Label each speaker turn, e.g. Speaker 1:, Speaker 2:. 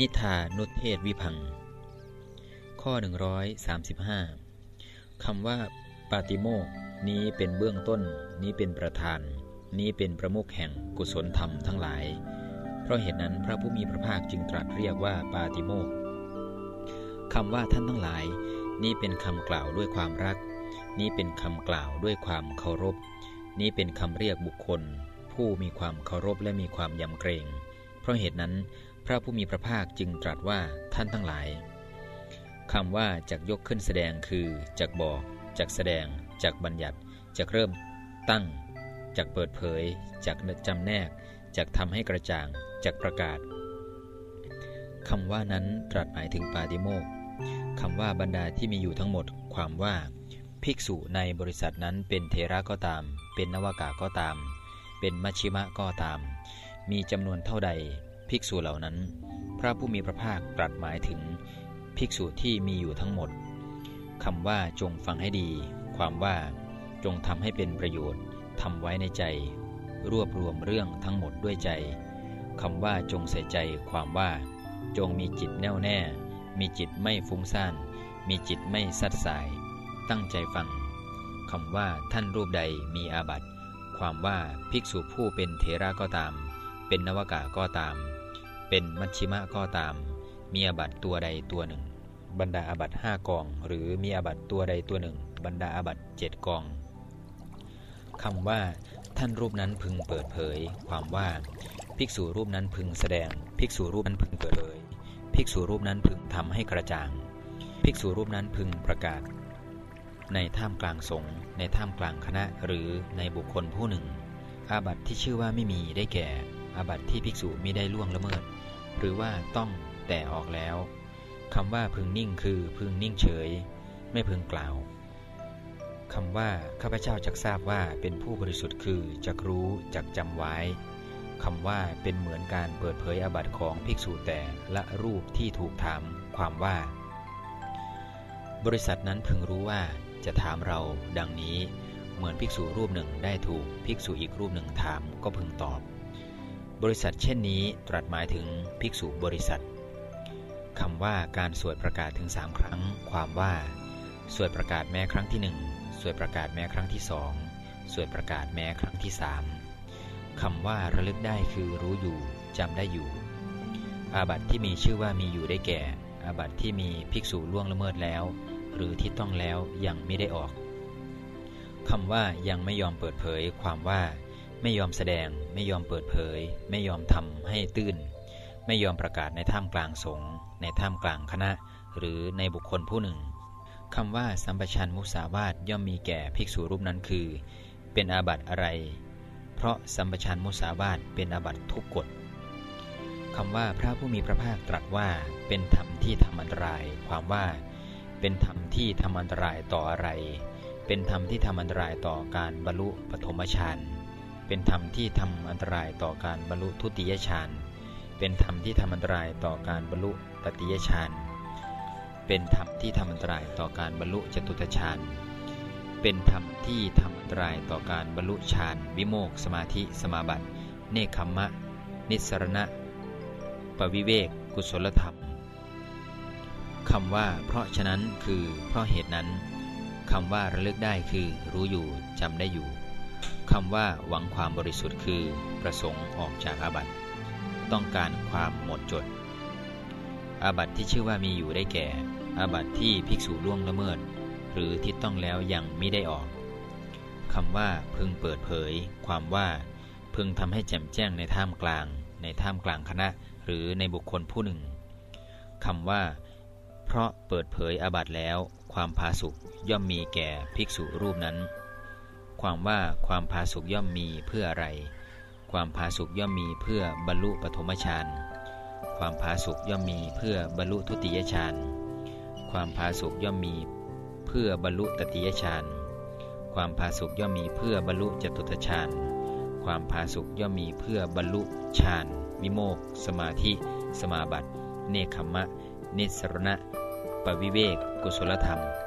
Speaker 1: นิทานุเทศวิพัง ข้อ 135คำว่า ปาติโมกนี้เป็นเบื้องต้น นี้เป็นประธาน นี้เป็นประมุขแห่งกุศลธรรมทั้งหลาย เพราะเหตุนั้นพระผู้มีพระภาคจึงตรัสเรียกว่าปาติโมกคำว่าท่านทั้งหลาย นี้เป็นคำกล่าวด้วยความรัก นี้เป็นคำกล่าวด้วยความเคารพ นี้เป็นคำเรียกบุคคล ผู้มีความเคารพและมีความยำเกรง เพราะเหตุนั้น พระผู้มีพระภาคจึงตรัสว่าท่านทั้งหลายคำว่าจากยกขึ้นแสดงคือจากบอกจากแสดงจากบัญญัติจากเริ่มตั้งจากเปิดเผยจากจำแนกจากทำให้กระจ่างจากประกาศคำว่านั้นตรัสหมายถึงปาติโมกคำว่าบรรดาที่มีอยู่ทั้งหมด ความว่า ภิกษุในบริษัทนั้นเป็นเทระก็ตาม เป็นนวากาก็ตาม เป็นมัชชิมะก็ตาม มีจำนวนเท่าใด ภิกษุเหล่านั้น พระผู้มีพระภาคตรัสหมายถึงภิกษุที่มีอยู่ทั้งหมดคำว่าจงฟังให้ดี ความว่าจงทำให้เป็นประโยชน์ทำไว้ในใจ รวบรวมเรื่องทั้งหมดด้วยใจคำว่าจงใส่ใจ ความว่า จงมีจิตแน่วแน่ มีจิตไม่ฟุ้งซ่าน มีจิตไม่สัดสาย ตั้งใจฟังคำว่าท่านรูปใดมีอาบัติ ความว่าภิกษุผู้เป็นเทระก็ตาม เป็นนวากาก็ตาม เป็นมัชชิมะก็ตาม มีอาบัตตัวใดตัวหนึ่ง บรรดาอาบัตห้ากอง หรือมีอาบัตตัวใดตัวหนึ่ง บรรดาอาบัตเจ็ดกองคำว่าท่านรูปนั้นพึงเปิดเผย ความว่า ภิกษุรูปนั้นพึงแสดง ภิกษุรูปนั้นพึงเปิดเผย ภิกษุรูปนั้นพึงทำให้กระจ่าง ภิกษุรูปนั้นพึงประกาศ ในท่ามกลางสงฆ์ในท่ามกลางคณะหรือในบุคคลผู้หนึ่ง อาบัตที่ชื่อว่าไม่มีได้แก่ อาบัตที่ภิกษุมิได้ล่วงละเมิด หรือว่าต้องแต่ออกแล้วคำว่าพึงนิ่งคือพึงนิ่งเฉย ไม่พึงกล่าวคำว่าข้าพเจ้าจักทราบว่าเป็นผู้บริสุทธิ์คือจักรู้จักจำไว้คำว่าเป็นเหมือนการเปิดเผยอาบัติของภิกษุแต่ละรูปที่ถูกถามความว่า บริษัทนั้นพึงรู้ว่าจะถามเราดังนี้ เหมือนภิกษุรูปหนึ่งได้ถูกภิกษุอีกรูปหนึ่งถามก็พึงตอบ บริษัทเช่นนี้ตรัสหมายถึงภิกษุบริษัทคำว่าการสวดประกาศถึงสามครั้ง ความว่า สวดประกาศแม้ครั้งที่หนึ่งสวดประกาศแม้ครั้งที่สองสวดประกาศแม้ครั้งที่สามคำว่าระลึกได้คือรู้อยู่จำได้อยู่ อาบัติที่มีชื่อว่ามีอยู่ได้แก่ อาบัติที่มีภิกษุล่วงละเมิดแล้ว หรือที่ต้องแล้วยังไม่ได้ออกคำว่ายังไม่ยอมเปิดเผยความว่า ไม่ยอมแสดง ไม่ยอมเปิดเผย ไม่ยอมทำให้ตื้น ไม่ยอมประกาศในท่ามกลางสงฆ์ในท่ามกลางคณะ หรือในบุคคลผู้หนึ่งคำว่าสัมปชัญมุสาวาทย่อมมีแก่ภิกษุรูปนั้นคือ เป็นอาบัติอะไร เพราะสัมปชัญมุสาวาทเป็นอาบัติทุกกฎคำว่าพระผู้มีพระภาคตรัสว่า เป็นธรรมที่ทำอันตราย ความว่า เป็นธรรมที่ทำอันตรายต่ออะไร เป็นธรรมที่ทำอันตรายต่อการบรรลุปฐมฌาน เป็นธรรมที่ทำอันตรายต่อการบรรลุทุติยฌาน เป็นธรรมที่ทำอันตรายต่อการบรรลุตติยฌาน เป็นธรรมที่ทำอันตรายต่อการบรรลุจตุตฌาน เป็นธรรมที่ทำอันตรายต่อการบรรลุฌาน วิโมกสมาธิ สมาบัติ เนคขมะ นิสรณะ ปวิเวก กุศลธรรมคำว่าเพราะฉะนั้นคือเพราะเหตุนั้นคำว่าระลึกได้คือรู้อยู่จำได้อยู่ คำว่าหวังความบริสุทธิ์คือประสงค์ออกจากอาบัติ ต้องการความหมดจด อาบัติที่ชื่อว่ามีอยู่ได้แก่ อาบัติที่ภิกษุล่วงละเมิด หรือที่ต้องแล้วยังไม่ได้ออกคำว่าพึงเปิดเผย ความว่าพึงทำให้แจ่มแจ้งในท่ามกลาง ในท่ามกลางคณะ หรือในบุคคลผู้หนึ่งคำว่า เพราะเปิดเผยอาบัติแล้ว ความพาสุกย่อมมีแก่ภิกษุรูปนั้น ความว่าความพาสุกย่อมมีเพื่ออะไร ความพาสุกย่อมมีเพื่อบรรลุปฐมฌาน ความพาสุกย่อมมีเพื่อบรรลุทุติยฌาน ความพาสุกย่อมมีเพื่อบรรลุตติยฌาน ความพาสุกย่อมมีเพื่อบรรลุจตุตฌาน ความพาสุกย่อมมีเพื่อบรรลุฌานมิโมก สมาธิ สมาบัติ เนคขมะ นิสรณะ ปวิเวก กุศลธรรม